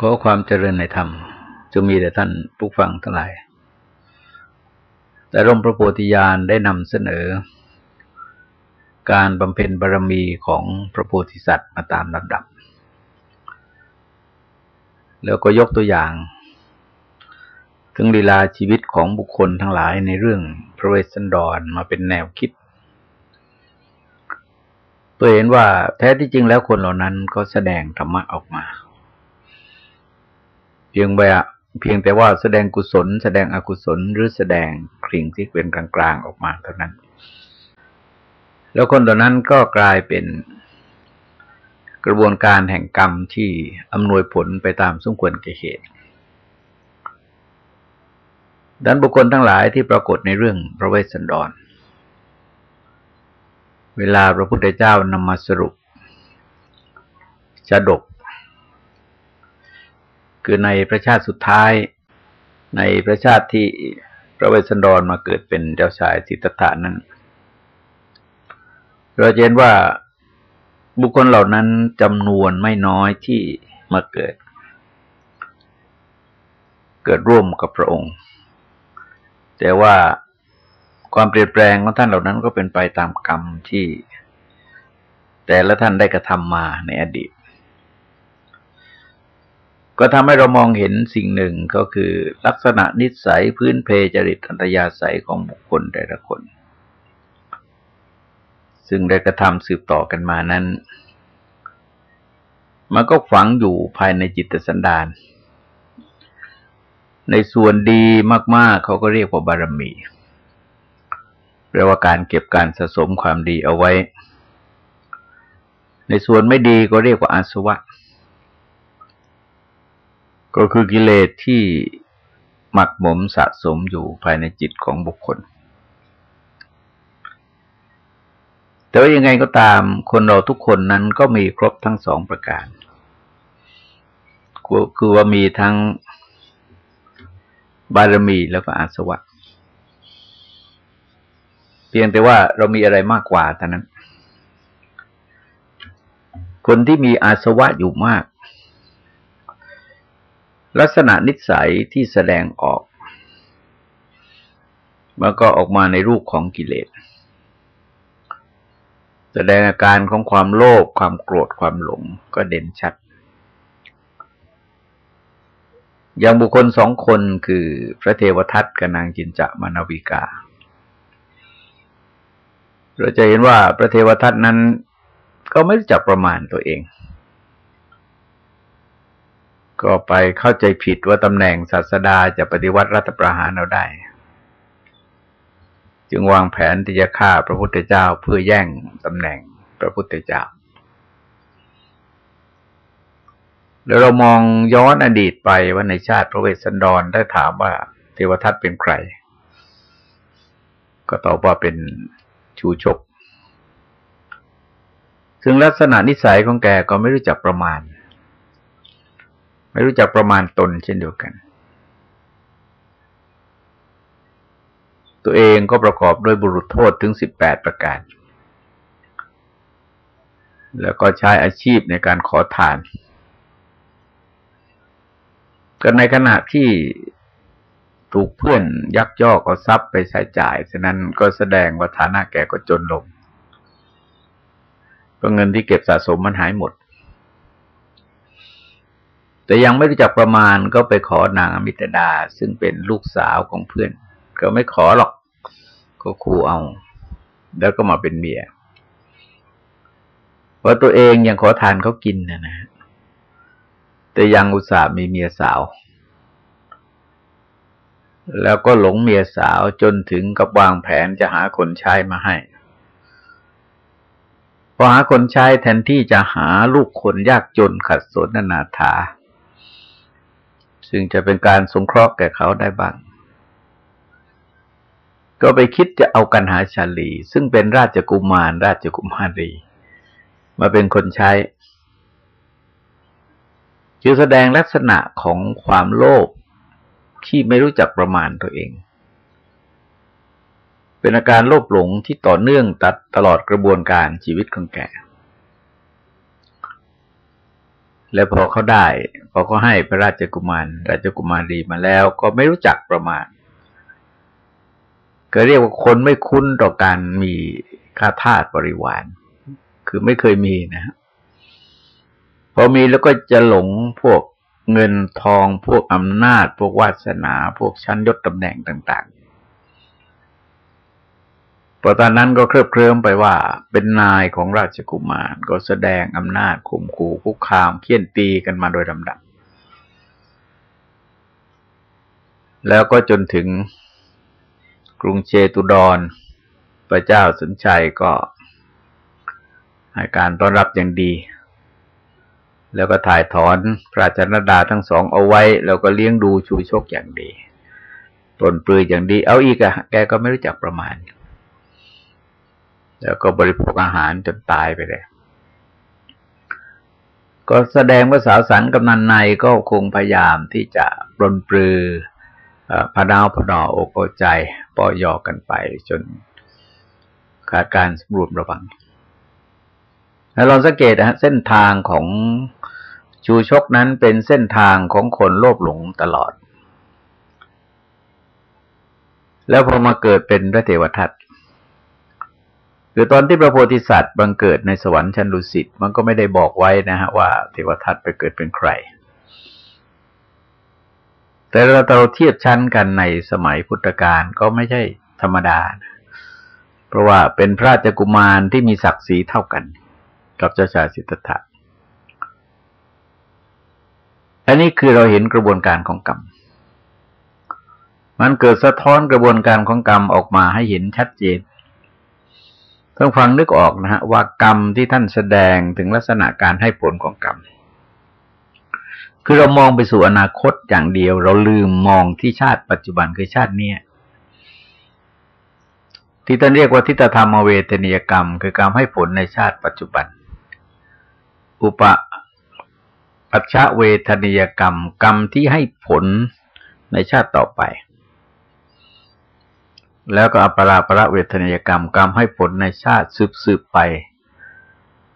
ขอความเจริญในธรรมจะมีแต่ท่านผู้ฟังทั้งหลาย แต่ร่มพระโพธิญาณได้นำเสนอ การบำเพ็ญบารมีของพระโพธิสัตว์มาตามลำดับ แล้วก็ยกตัวอย่าง ถึงลีลาชีวิตของบุคคลทั้งหลายในเรื่องพระเวสสันดรมาเป็นแนวคิดเพื่อเห็นว่าแท้ที่จริงแล้วคนเหล่านั้นก็แสดงธรรมะออกมา พียงแบบเพียงแต่ว่าแสดงกุศล แสดงอกุศลหรือแสดงคริ่งที่เป็นกลางๆออกมาเท่านั้น แล้วคนเหล่านั้นก็กลายเป็นกระบวนการแห่งกรรมที่อำนวยผลไปตามสมควรแก่เหตุดันบุคคลทั้งหลายที่ปรากฏในเรื่องพระเวสสันดร เวลาพระพุทธเจ้านำมาสรุปจะดก คือในพระชาติสุดท้าย ในพระชาติที่พระเวสสันดรมาเกิดเป็นเจ้าชายสิทธัตถานั้น เราเห็นว่าบุคคลเหล่านั้นจำนวนไม่น้อยที่มาเกิด เกิดร่วมกับพระองค์ แต่ว่าความเปลี่ยนแปลงของท่านเหล่านั้นก็เป็นไปตามกรรมที่ แต่ละท่านได้กระทำมาในอดีต ก็ทำให้เรามองเห็นสิ่งหนึ่งก็คือลักษณะนิสัยพื้นเพจริตอัตยาศัยของบุคคลแต่ละคน ซึ่งได้กระทำสืบต่อกันมานั้น มันก็ฝังอยู่ภายในจิตสันดานในส่วนดีมาก ๆ เขาก็เรียกว่าบารมีแปลว่าการเก็บการสะสมความดีเอาไว้ ในส่วนไม่ดีก็เรียกว่าอาสวะ ก็คือกิเลสที่หมักหมมสะสมอยู่ภายในจิตของบุคคล แต่ว่ายังไงก็ตามคนเราทุกคนนั้นก็มีครบทั้งสองประการ คือว่ามีทั้งบารมีแล้วก็อาสวะ เพียงแต่ว่าเรามีอะไรมากกว่าเท่านั้น คนที่มีอาสวะอยู่มาก ลักษณะนิสัยที่แสดงออก มันก็ออกมาในรูปของกิเลส แสดงอาการของความโลภความโกรธความหลงก็เด่นชัด อย่างบุคคลสองคนคือพระเทวทัตกับนางจินจะมานาวิกา เราจะเห็นว่าพระเทวทัตนั้นก็ไม่รู้จักประมาณตัวเอง ก็ไปเข้าใจผิดว่าตำแหน่งศาสดาจะปฏิวัติรัฐประหารเราได้ จึงวางแผนที่จะฆ่าพระพุทธเจ้าเพื่อแย่งตำแหน่งพระพุทธเจ้าแล้วเรามองย้อนอดีตไปว่าในชาติพระเวสสันดรได้ถามว่าเทวทัตเป็นใคร ก็ตอบว่าเป็นชูชก ซึ่งลักษณะนิสัยของแกก็ไม่รู้จักประมาณ ไม่รู้จักประมาณตนเช่นเดียวกัน ตัวเองก็ประกอบด้วยบุรุษโทษถึงสิบแปดประการ แล้วก็ใช้อาชีพในการขอทานก็ในขณะที่ถูกเพื่อนยักยอกเอาทรัพย์ไปใช้จ่าย ฉะนั้นก็แสดงว่าฐานะแก่ก็จนลงเพราะเงินที่เก็บสะสมมันหายหมด แต่ยังไม่รู้จักประมาณก็ไปขอนางอมิตดา ซึ่งเป็นลูกสาวของเพื่อน ก็ไม่ขอหรอก ก็คู่เอา แล้วก็มาเป็นเมียเพราะตัวเองยังขอทานเขากินนะนะแต่ยังอุตส่าห์มีเมียสาว แล้วก็หลงเมียสาวจนถึงกับวางแผนจะหาคนใช้มาให้พอหาคนใช้แทนที่จะหาลูกคนยากจนขัดสนนาถา ซึ่งจะเป็นการสงเคราะห์แก่เขาได้บ้าง ก็ไปคิดจะเอากันหาชาลี ซึ่งเป็นราชกุมารราชกุมารี มาเป็นคนใช้คือแสดงลักษณะของความโลภที่ไม่รู้จักประมาณตัวเอง เป็นอาการโลภหลงที่ต่อเนื่องตัดตลอดกระบวนการชีวิตของแก แล้วพอเขาได้ พอเขาให้พระราชกุมาร ราชกุมารีมาแล้ว ก็ไม่รู้จักประมาณ ก็เรียกว่าคนไม่คุ้นต่อการมีค่าทาสบริวาร คือไม่เคยมีนะพอมีแล้วก็จะหลงพวกเงินทองพวกอำนาจ พวกวาสนา พวกชั้นยศตำแหน่งต่าง ๆ พอตอนนั้นก็เคลิบเคลิ้มไปว่าเป็นนายของราชกุมาร ก็แสดงอำนาจข่มขู่คุกคามเคี่ยนตีกันมาโดยลำดับ แล้วก็จนถึงกรุงเชตุดร พระเจ้าสนชัยก็ให้การต้อนรับอย่างดี แล้วก็ถ่ายถอนพระจันดาทั้งสองเอาไว้ แล้วก็เลี้ยงดูชูชกอย่างดีปลนปลืออย่างดี เอาอีกอะแกก็ไม่รู้จักประมาณ แล้วก็บริโภคอาหารจนตายไปเลย ก็แสดงว่าสาวสันกำนันในก็คงพยายามที่จะปลนปลือพดาวพดออกใจปอยอกันไปจนขาดการสำรวมระวัง แล้วเราสังเกตนะฮะเส้นทางของชูชกนั้นเป็นเส้นทางของคนโลภหลงตลอด แล้วพอมาเกิดเป็นพระเทวทัต คือตอนที่พระโพธิสัตว์บังเกิดในสวรรค์ชั้นดุสิตมันก็ไม่ได้บอกไว้นะฮะว่าเทวทัตไปเกิดเป็นใคร แต่เราเราเทียบชั้นกันในสมัยพุทธกาลก็ไม่ใช่ธรรมดา เพราะว่าเป็นพระเจ้ากุมารที่มีศักดิ์ศรีเท่ากัน กับเจ้าชายสิทธัตถะอันนี้คือเราเห็นกระบวนการของกรรม มันเกิดสะท้อนกระบวนการของกรรมออกมาให้เห็นชัดเจน ต้องฟังนึกออกนะฮะว่ากรรมที่ท่านแสดงถึงลักษณะการให้ผลของกรรม คือเรามองไปสู่อนาคตอย่างเดียว เราลืมมองที่ชาติปัจจุบันคือชาติเนี้ยที่ท่านเรียกว่าทิฏฐธรรมเวทนียกรรม คือการให้ผลในชาติปัจจุบัน อุปปัชชะเวทนิยกรรม กรรมที่ให้ผลในชาติต่อไป แล้วก็อปราประเวทนิยกรรมกรรมให้ผลในชาติสืบสืบไป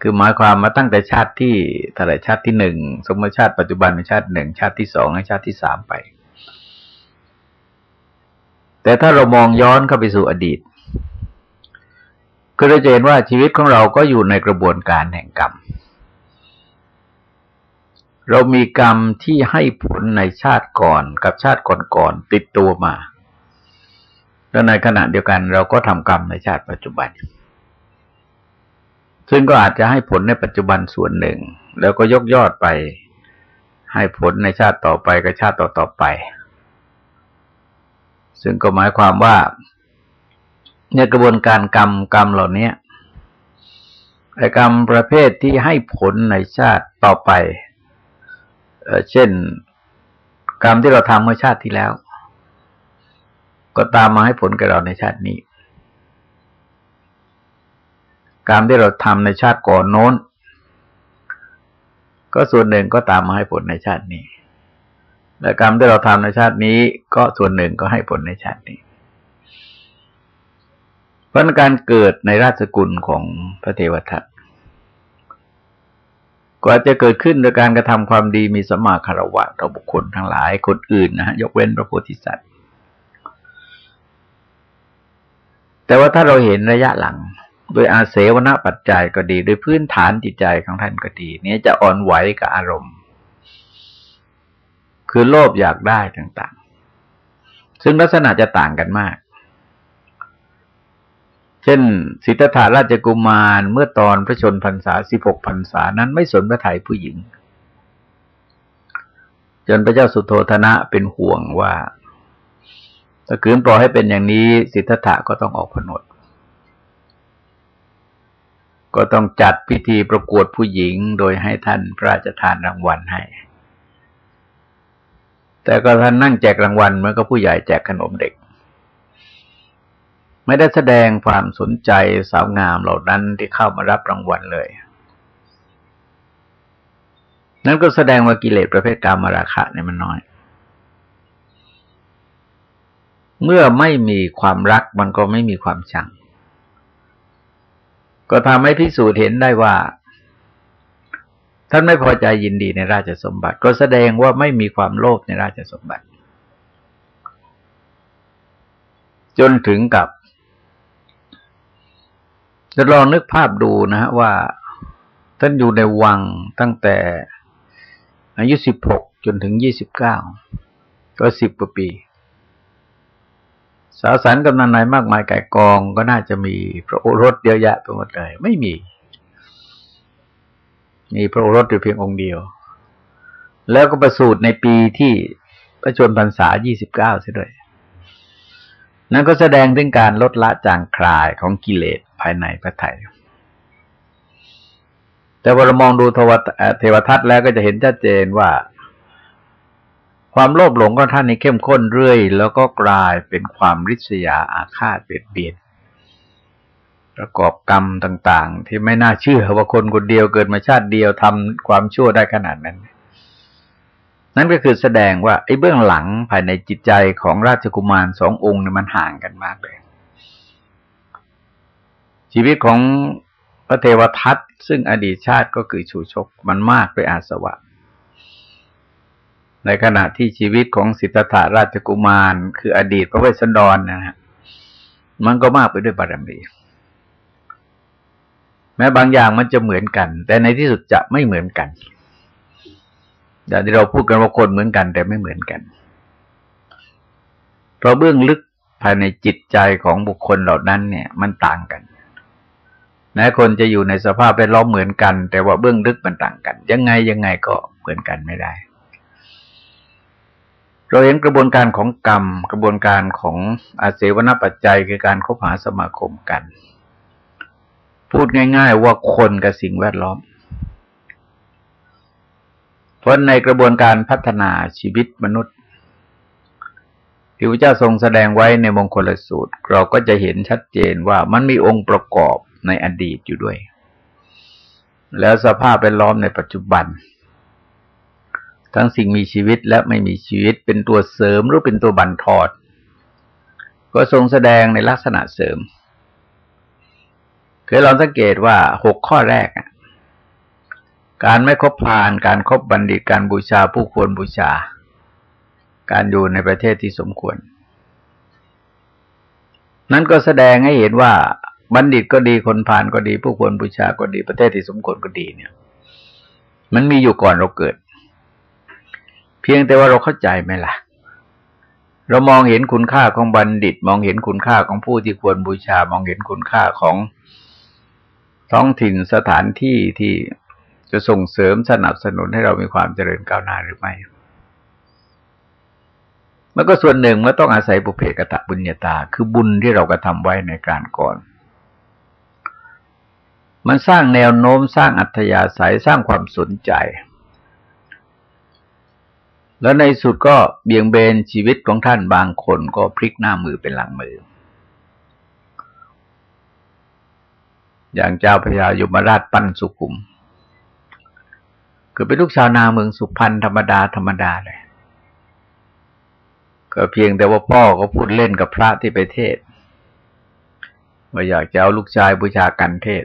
คือหมายความมาตั้งแต่ชาติที่เท่าไรชาติที่หนึ่งสมมติชาติปัจจุบันในชาติหนึ่งชาติที่สองในชาติที่สามไป แต่ถ้าเรามองย้อนเข้าไปสู่อดีต ก็จะเห็นว่าชีวิตของเราก็อยู่ในกระบวนการแห่งกรรม เรามีกรรมที่ให้ผลในชาติก่อนกับชาติก่อนๆติดตัวมา แล้วในขณะเดียวกันเราก็ทำกรรมในชาติปัจจุบัน ซึ่งก็อาจจะให้ผลในปัจจุบันส่วนหนึ่ง แล้วก็ยกยอดไป ให้ผลในชาติต่อไปกับชาติต่อๆไป ซึ่งก็หมายความว่าในกระบวนการกรรมกรรมเหล่านี้ไอ้กรรมประเภทที่ให้ผลในชาติต่อไปเช่น กรรมที่เราทำเมื่อชาติที่แล้ว ก็ตามมาให้ผลกับเราในชาตินี้กรรที่เราทำในชาติก่อนโน้น ก็ส่วนหนึ่งก็ตามมาให้ผลในชาตินี้ และกรรมที่เราทำในชาตินี้ ก็ส่วนหนึ่งก็ให้ผลในชาตินี้ เพราะการเกิดในราชกุลของพระเทวทัตกว่าจะเกิดขึ้นโดยการกระทำความดีมีสมาคารวะต่อบุคคลทั้งหลายคนอื่นนะฮะยกเว้นพระโพธิสัตว์ แต่ว่าถ้าเราเห็นระยะหลัง โดยอาเสวนปัจจัยก็ดี โดยพื้นฐานจิตใจของท่านก็ดี เนี้ยจะอ่อนไหวกับอารมณ์ คือโลภอยากได้ต่างๆ ซึ่งลักษณะจะต่างกันมาก เช่นสิทธัตถาราชกุมารเมื่อตอนพระชนพรรษาสิบหกพรรษานั้นไม่สนพระไทยผู้หญิงจนพระเจ้าสุโธธนะเป็นห่วงว่า ถ้าคืนปล่อยให้เป็นอย่างนี้ สิทธัตถะก็ต้องออกผนวดก็ต้องจัดพิธีประกวดผู้หญิงโดยให้ท่านพระราชทานรางวัลให้ แต่ก็ท่านนั่งแจกรางวัลเหมือนกับผู้ใหญ่แจกขนมเด็ก ไม่ได้แสดงความสนใจสาวงามเหล่านั้นที่เข้ามารับรางวัลเลย นั่นก็แสดงว่ากิเลสประเภทกามราคะเนี่ยมันน้อย เมื่อไม่มีความรักมันก็ไม่มีความชัง ก็ทำให้พิสูจน์เห็นได้ว่า ท่านไม่พอใจยินดีในราชสมบัติ ก็แสดงว่าไม่มีความโลภในราชสมบัติ จนถึงกับ จะลองนึกภาพดูนะฮะว่า ท่านอยู่ในวังตั้งแต่อายุสิบหกจนถึงยี่สิบเก้าก็สิบกว่าปี สาสันกำนันนายมากมายไก่กองก็น่าจะมีพระโอรสเยอะแยะไปหมดเลย ไม่มี มีพระโอรสอยู่เพียงองค์เดียว แล้วก็ประสูติในปีที่ประชนพรรษายี่สิบเก้าเสียด้วย นั่นก็แสดงถึงการลดละจางคลายของกิเลสภายในพระไทย แต่พอเรามองดูเทวทัตแล้วก็จะเห็นชัดเจนว่า ความโลภหลงของท่านนี่เข้มข้นเรื่อย แล้วก็กลายเป็นความริษยาอาฆาตเบียดเบียนประกอบกรรมต่าง ๆ ที่ไม่น่าเชื่อว่าคนคนเดียวเกิดมาชาติเดียวทำความชั่วได้ขนาดนั้น นั่นก็คือแสดงว่าไอ้เบื้องหลังภายในจิตใจของราชกุมารสององค์เนี่ยมันห่างกันมากเลย ชีวิตของพระเทวทัตซึ่งอดีตชาติก็คือชูชกมันมากด้วยอาสวะ ในขณะที่ชีวิตของสิทธัตถาราชกุมาร คืออดีตพระเวสสันดรนนะฮะมันก็มากไปด้วยบารมี แม้บางอย่างมันจะเหมือนกัน แต่ในที่สุดจะไม่เหมือนกันอย่างที่เราพูดกันว่าคนเหมือนกัน แต่ไม่เหมือนกัน เพราะเบื้องลึกภายในจิตใจของบุคคลเหล่านั้นเนี่ย มันต่างกันแม้คนจะอยู่ในสภาพแวดล้อมเหมือนกัน แต่ว่าเบื้องลึกมันต่างกัน ยังไงยังไงก็เหมือนกันไม่ได้ เราเห็นกระบวนการของกรรม กระบวนการของอาเสวนปัจจัยคือการคบหาสมาคมกัน พูดง่าย ๆ ว่าคนกับสิ่งแวดล้อม เพราะในกระบวนการพัฒนาชีวิตมนุษย์ที่พระเจ้าทรงแสดงไว้ในมงคลสูตร เราก็จะเห็นชัดเจนว่ามันมีองค์ประกอบในอดีตอยู่ด้วย แล้วสภาพแวดล้อมในปัจจุบัน ทั้งสิ่งมีชีวิตและไม่มีชีวิตเป็นตัวเสริมหรือเป็นตัวบันทอด ก็ทรงแสดงในลักษณะเสริมเคยลองสังเกตว่าหกข้อแรก การไม่คบพาน การครบบัณฑิตการบูชาผู้ควรบูชา การอยู่ในประเทศที่สมควร นั้นก็แสดงให้เห็นว่าบัณฑิตก็ดีคนผ่านก็ดี ผู้ควรบูชาก็ดีประเทศที่สมควรก็ดีเนี่ย มันมีอยู่ก่อนเราเกิด เพียงแต่ว่าเราเข้าใจไหมล่ะ เรามองเห็นคุณค่าของบัณฑิต มองเห็นคุณค่าของผู้ที่ควรบูชา มองเห็นคุณค่าของท้องถิ่นสถานที่ที่จะส่งเสริมสนับสนุนให้เรามีความเจริญก้าวหน้าหรือไม่ มันก็ส่วนหนึ่งมันต้องอาศัยบุเพกตะบุญญาตา คือบุญที่เรากระทำไว้ในการก่อน มันสร้างแนวโน้มสร้างอัธยาศัยสร้างความสนใจ แล้วในสุดก็เบี่ยงเบนชีวิตของท่านบางคนก็พลิกหน้ามือเป็นหลังมือ อย่างเจ้าพญายมราชปั้นสุขุม คือเป็นลูกชาวนาเมืองสุพรรณธรรมดาธรรมดาเลย ก็เพียงแต่ว่าพ่อก็พูดเล่นกับพระที่ไปเทศว่าอยากจะเอาลูกชายบูชากันเทศ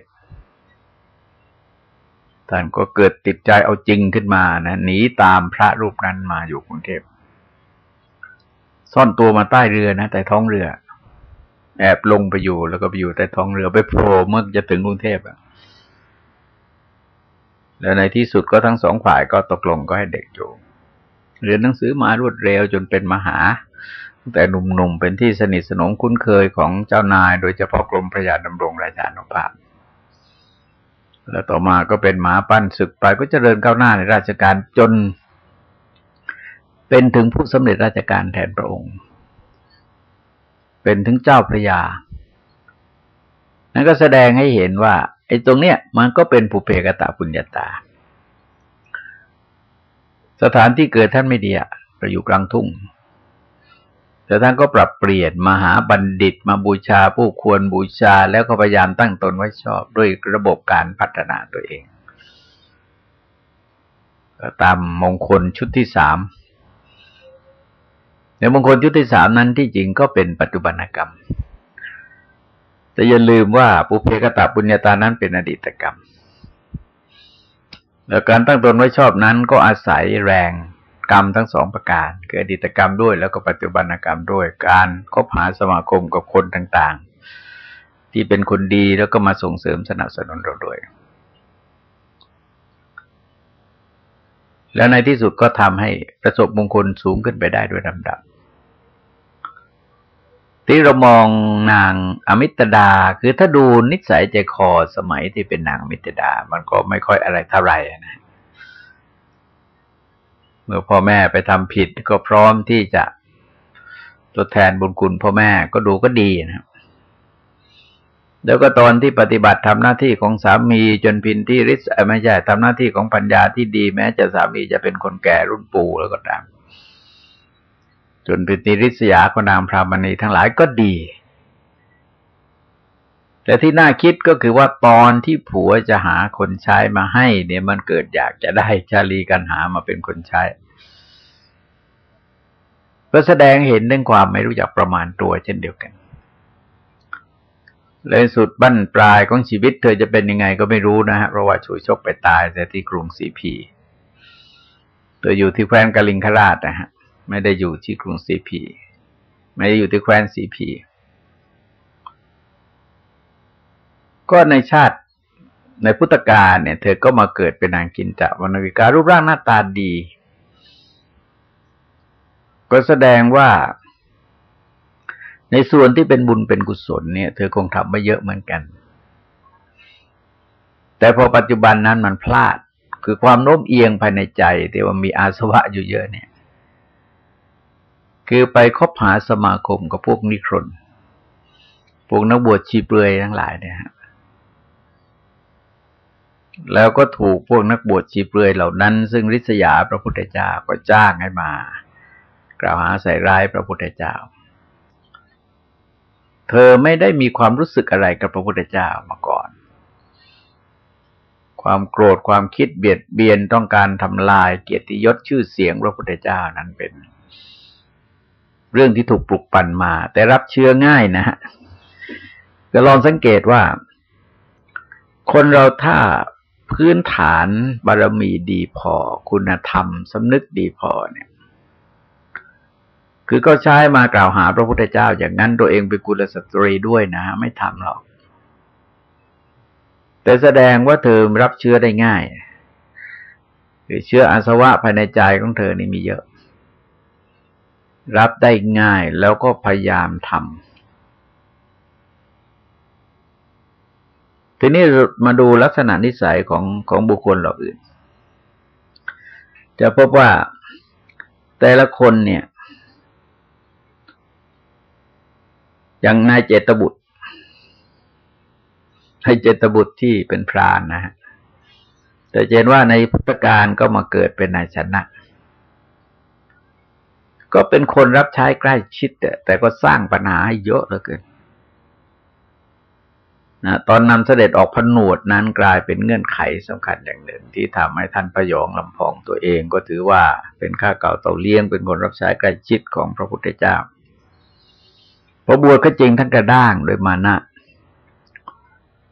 ท่านก็เกิดติดใจเอาจริงขึ้นมานะหนีตามพระรูปนั้นมาอยู่กรุงเทพซ่อนตัวมาใต้เรือนะแต่ท้องเรือ แอบลงไปอยู่แล้วก็ไปอยู่ใต้ท้องเรือไปโผล่เมื่อจะถึงกรุงเทพอะแล้วในที่สุดก็ทั้งสองฝ่ายก็ตกลงก็ให้เด็กอยู่เรียนหนังสือมารวดเร็วจนเป็นมหาแต่หนุ่มๆเป็นที่สนิทสนมคุ้นเคยของเจ้านาย โดยเฉพาะกรมพระยาดำรงราชานุภาพ แล้วต่อมาก็เป็นหมาปั้นศึกไปก็เจริญก้าวหน้าในราชการจน เป็นถึงผู้สำเร็จราชการแทนพระองค์ เป็นถึงเจ้าพระยา นั่นก็แสดงให้เห็นว่าไอ้ตรงเนี้ยมันก็เป็นภูเพกตาปุญญาตา สถานที่เกิดท่านไม่ดีอะเราอยู่กลางทุ่ง แต่ท่านก็ปรับเปลี่ยนมาหาบัณฑิตมาบูชาผู้ควรบูชาแล้วก็พยายามตั้งตนไว้ชอบด้วยระบบการพัฒนาตัวเองตามมงคลชุดที่สามในมงคลชุดที่สามนั้นที่จริงก็เป็นปัจจุบันกรรม แต่อย่าลืมว่าปุเพกตาปุญญาตานั้นเป็นอดีตกรรมแล้วการตั้งตนไว้ชอบนั้นก็อาศัยแรง กรรมทั้งสองประการคืออดีตกรรมด้วย แล้วก็ปัจจุบันกรรมด้วย การคบหาสมาคมกับคนต่างๆ ที่เป็นคนดีแล้วก็มาส่งเสริมสนับสนุนเราด้วย แล้วในที่สุดก็ทำให้ประสบมงคลสูงขึ้นไปได้ด้วยลำดับที่เรามองนางอมิตดา คือถ้าดูนิสัยใจคอสมัยที่เป็นนางอมิตดา มันก็ไม่ค่อยอะไรเท่าไหร่นะ เมื่อพ่อแม่ไปทำผิดก็พร้อมที่จะทดแทนบุญคุณพ่อแม่ก็ดูก็ดีนะครับแล้วก็ตอนที่ปฏิบัติทำหน้าที่ของสามีจนพินที่ริษไม่ใช่ทำหน้าที่ของปัญญาที่ดีแม้จะสามีจะเป็นคนแก่รุ่นปู่แล้วก็ตาม จนเป็นนิริษยาคนางพรามณีทั้งหลายก็ดี แต่ที่น่าคิดก็คือว่าตอนที่ผัวจะหาคนใช้มาให้ เนี่ยมันเกิดอยากจะได้ชาลีกันหามาเป็นคนใช้ก็แสดงเห็นเรื่องความไม่รู้จักประมาณตัวเช่นเดียวกัน เลยสุดบั้นปลายของชีวิตเธอจะเป็นยังไงก็ไม่รู้นะฮะเพราะว่าช่วยชกไปตายแต่ที่กรุงสีพีเธออยู่ที่แคว้นกาลิงคราชนะฮะไม่ได้อยู่ที่กรุงสีพี ไม่ได้อยู่ที่แคว้นสีพี ก็ในชาติในพุทธกาลเนี่ย เธอก็มาเกิดเป็นนางกินจะวรรณวิการรูปร่างหน้าตาดี ก็แสดงว่า ในส่วนที่เป็นบุญเป็นกุศลเนี่ย เธอคงทำมาเยอะเหมือนกัน แต่พอปัจจุบันนั้นมันพลาด คือความโน้มเอียงภายในใจที่ว่ามีอาสวะอยู่เยอะเนี่ย คือไปคบหาสมาคมกับพวกนิครนพวกนักบวชชีเปลือยทั้งหลายเนี่ย แล้วก็ถูกพวกนักบวชชีเปลือยเหล่านั้น ซึ่งริษยาพระพุทธเจ้าก็จ้างให้มา กล่าวหาใส่ร้ายพระพุทธเจ้า เธอไม่ได้มีความรู้สึกอะไรกับพระพุทธเจ้ามาก่อน ความโกรธความคิดเบียดเบียนต้องการทำลายเกียรติยศชื่อเสียงพระพุทธเจ้านั้นเป็น เรื่องที่ถูกปลุกปั่นมา แต่รับเชื้อง่ายนะฮะก็ลองสังเกตว่า คนเราถ้า พื้นฐานบารมีดีพอ คุณธรรมสำนึกดีพอเนี่ยคือก็ใช้มากล่าวหาพระพุทธเจ้า อย่างนั้นตัวเองเป็นกุลสตรีด้วยนะ ไม่ทำหรอก แต่แสดงว่าเธอรับเชื้อได้ง่ายคือเชื้ออาสวะภายในใจของเธอนี่มีเยอะ รับได้ง่ายแล้วก็พยายามทำ ทีนี้มาดูลักษณะนิสัยของของบุคคลเหล่าอื่น จะพบว่าแต่ละคนเนี่ย อย่างนายเจตบุตรให้เจตบุตรที่เป็นพรานนะฮะแต่เจนว่าในพุทธการก็มาเกิดเป็นนายชนะ ก็เป็นคนรับใช้ใกล้ชิดแต่ก็สร้างปัญหาให้เยอะเหลือเกิน นะตอนนำเสด็จออกผนวดนั้นกลายเป็นเงื่อนไขสำคัญอย่างหนึ่ง ที่ทำให้ท่านประยองลำพองตัวเองก็ถือว่าเป็นข้าเก่าเต่าเลี้ยงเป็นคนรับใช้ใกล้ชิดของพระพุทธเจ้าพอบวชก็จริงท่านกระด้างโดยมานะ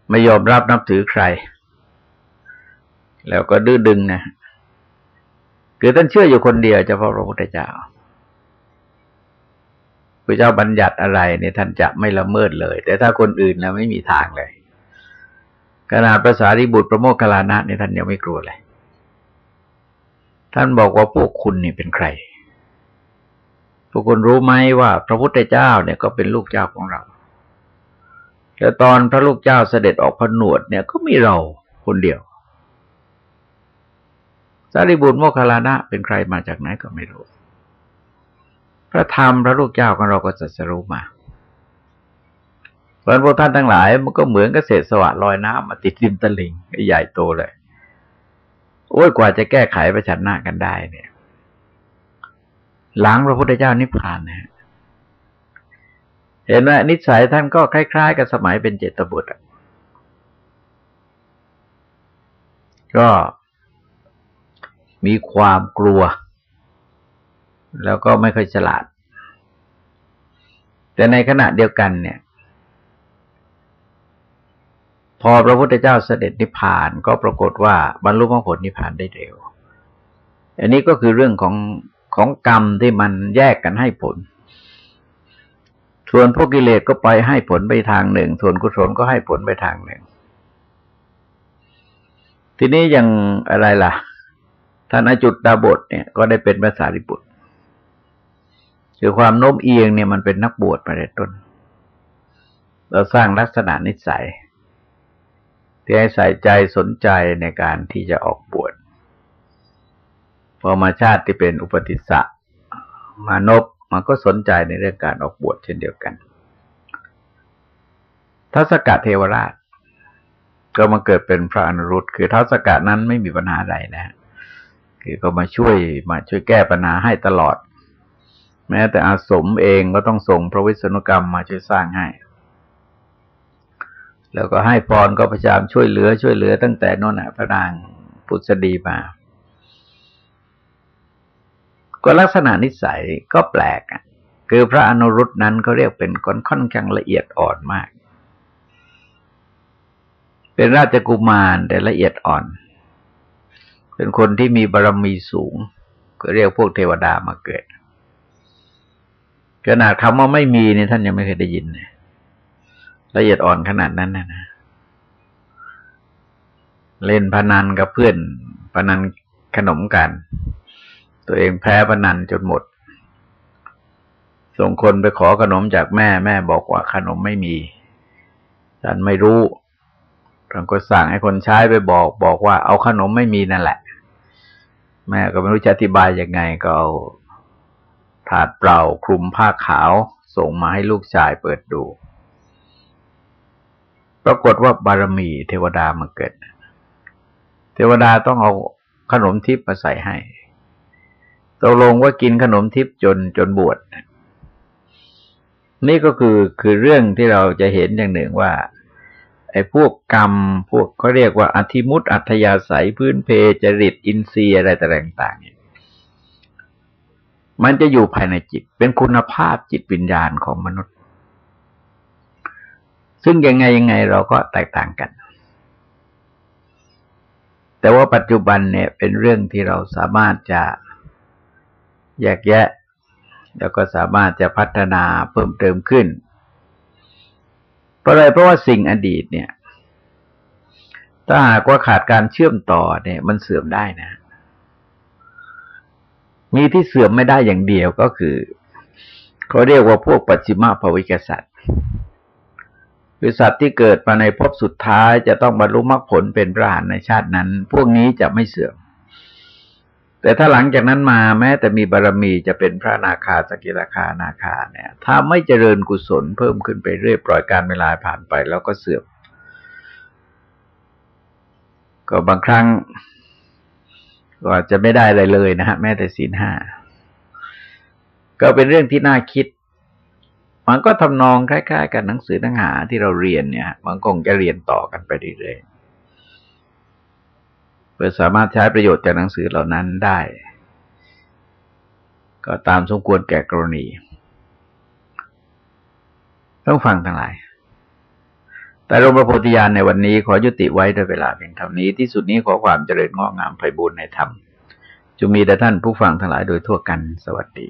ไม่ยอมรับนับถือใคร แล้วก็ดื้อดึงนะคือท่านเชื่ออยู่คนเดียวเฉพาะพระพุทธเจ้า พระเจ้าบัญญัติอะไรเนี่ยท่านจะไม่ละเมิดเลย แต่ถ้าคนอื่นนะไม่มีทางเลยขนาดภาษาริบุตรประโมคคลานะเนี่ยท่านยังไม่กลัวเลย ท่านบอกว่าพวกคุณนี่เป็นใคร พวกคุณรู้ไหมว่า พระพุทธเจ้าเนี่ยก็เป็นลูกเจ้าของเราแล้วตอนพระลูกเจ้าเสด็จออกพนวดเนี่ยก็มีเราคนเดียวสารีบุตรโมคคลานะเป็นใครมาจากไหนก็ไม่รู้ พระธรรมพระลูกเจ้าของเราก็จะสรู้มาเพราะพวกท่านทั้งหลาย มันก็เหมือนกับเศษสวะลอยน้ำมาติดริมตลิ่งใหญ่โตเลย โอ้ยกว่าจะแก้ไขประชันหน้ากันได้เนี่ย หลังพระพุทธเจ้านิพพานนะเห็นว่านิสัยท่านก็คล้าย ๆ กับสมัยเป็นเจตบุตรก็มีความกลัว แล้วก็ไม่ค่อยฉลาด แต่ในขณะเดียวกันเนี่ย พอพระพุทธเจ้าเสด็จนิพพานก็ปรากฏว่าบรรลุมรรคผลนิพพานได้เร็ว อันนี้ก็คือเรื่องของของกรรมที่มันแยกกันให้ผล ส่วนพวกกิเลสก็ไปให้ผลไปทางหนึ่ง ส่วนกุศลก็ให้ผลไปทางหนึ่ง ทีนี้ยังอะไรล่ะท่านอจุดดาบทเนี่ยก็ได้เป็นภาษาริบุตร คือความโน้มเอียงเนี่ยมันเป็นนักบวชมาแต่ต้น เราสร้างลักษณะนิสัย ที่ให้ใส่ใจสนใจในการที่จะออกบวชพอมาชาติที่เป็นอุปติสสะมานพมันก็สนใจในเรื่องการออกบวชเช่นเดียวกันทัศกะเทวราช ก็มาเกิดเป็นพระอนุรุตคือทัศกะนั้นไม่มีปัญหาใดนะคือก็มาช่วยมาช่วยแก้ปัญหาให้ตลอด แม้แต่อาสมเองก็ต้องส่งพระวิษณุกรรมมาช่วยสร้างให้ แล้วก็ให้พรก็พยายามช่วยเหลือช่วยเหลือตั้งแต่นนพระนางพุทธดีมา ก็ลักษณะนิสัยก็แปลกอะคือพระอนุรุตนั้นเขาเรียกเป็นคนค่อนข้างละเอียดอ่อนมาก เป็นราชกุมารแต่ละเอียดอ่อน เป็นคนที่มีบารรมีสูง ก็เรียกพวกเทวดามาเกิด ขนาดคำว่าไม่มีนี่ท่านยังไม่เคยได้ยินเลยละเอียดอ่อนขนาดนั้นนะนะเล่นพนันกับเพื่อนพนันขนมกัน ตัวเองแพ้พนันจนหมด ส่งคนไปขอขนมจากแม่แม่บอกว่าขนมไม่มีท่านไม่รู้ท่านก็สั่งให้คนใช้ไปบอก บอกว่าเอาขนมไม่มีนั่นแหละ แม่ก็ไม่รู้จะอธิบายยังไงก็เอา ถาดเปล่าคลุมผ้าขาว ส่งมาให้ลูกชายเปิดดู ปรากฏว่าบารมีเทวดามาเกิด เทวดาต้องเอาขนมทิพย์มาใส่ให้ตกลงว่ากินขนมทิพย์จนจนบวชนี่ก็คือคือเรื่องที่เราจะเห็นอย่างหนึ่งว่าไอ้พวกกรรม พวกเขาเรียกว่าอธิมุตอัธยาศัยพื้นเพจริตอินทรีย์อะไรต่างๆเนี่ย มันจะอยู่ภายในจิต เป็นคุณภาพจิตวิญญาณของมนุษย์ ซึ่งยังไงยังไงเราก็แตกต่างกัน แต่ว่าปัจจุบันเนี่ยเป็นเรื่องที่เราสามารถจะแยกแยะ แล้วก็สามารถจะพัฒนาเพิ่มเติมขึ้น เพราะอะไรเพราะว่าสิ่งอดีตเนี่ย ถ้าหากว่าขาดการเชื่อมต่อเนี่ย มันเสื่อมได้นะ มีที่เสื่อมไม่ได้อย่างเดียวก็คือเขาเรียกว่าพวกปัจจิมาภวิกษัตริย์คือสัตว์ที่เกิดมาในภพสุดท้ายจะต้องบรรลุมรรคผลเป็นพระหานในชาตินั้น พวกนี้จะไม่เสื่อม แต่ถ้าหลังจากนั้นมาแม้แต่มีบารรมีจะเป็นพระนาคาสกิราคานาคาเนี่ย ถ้าไม่เจริญกุศลเพิ่มขึ้นไปเรื่อยปล่อยการเวลาผ่านไปแล้วก็เสื่อม ก็บางครั้ง ก็จะไม่ได้อะไรเลยนะฮะแม้แต่ศีลห้าก็เป็นเรื่องที่น่าคิด มันก็ทำนองคล้ายๆกับหนังสือหนังหาที่เราเรียนเนี่ย มันคงจะเรียนต่อกันไปเรื่อยๆเพื่อสามารถใช้ประโยชน์จากหนังสือเหล่านั้นได้ ก็ตามสมควรแก่กรณี ต้องฟังทั้งหลาย แต่รมประโพธิญาณในวันนี้ขอยุติไว้ด้วยเวลาเพียงเท่านี้ ที่สุดนี้ขอความเจริญงอกงามไพบูรณ์ในธรรมจุมีแด่ท่านผู้ฟังทั้งหลายโดยทั่วกันสวัสดี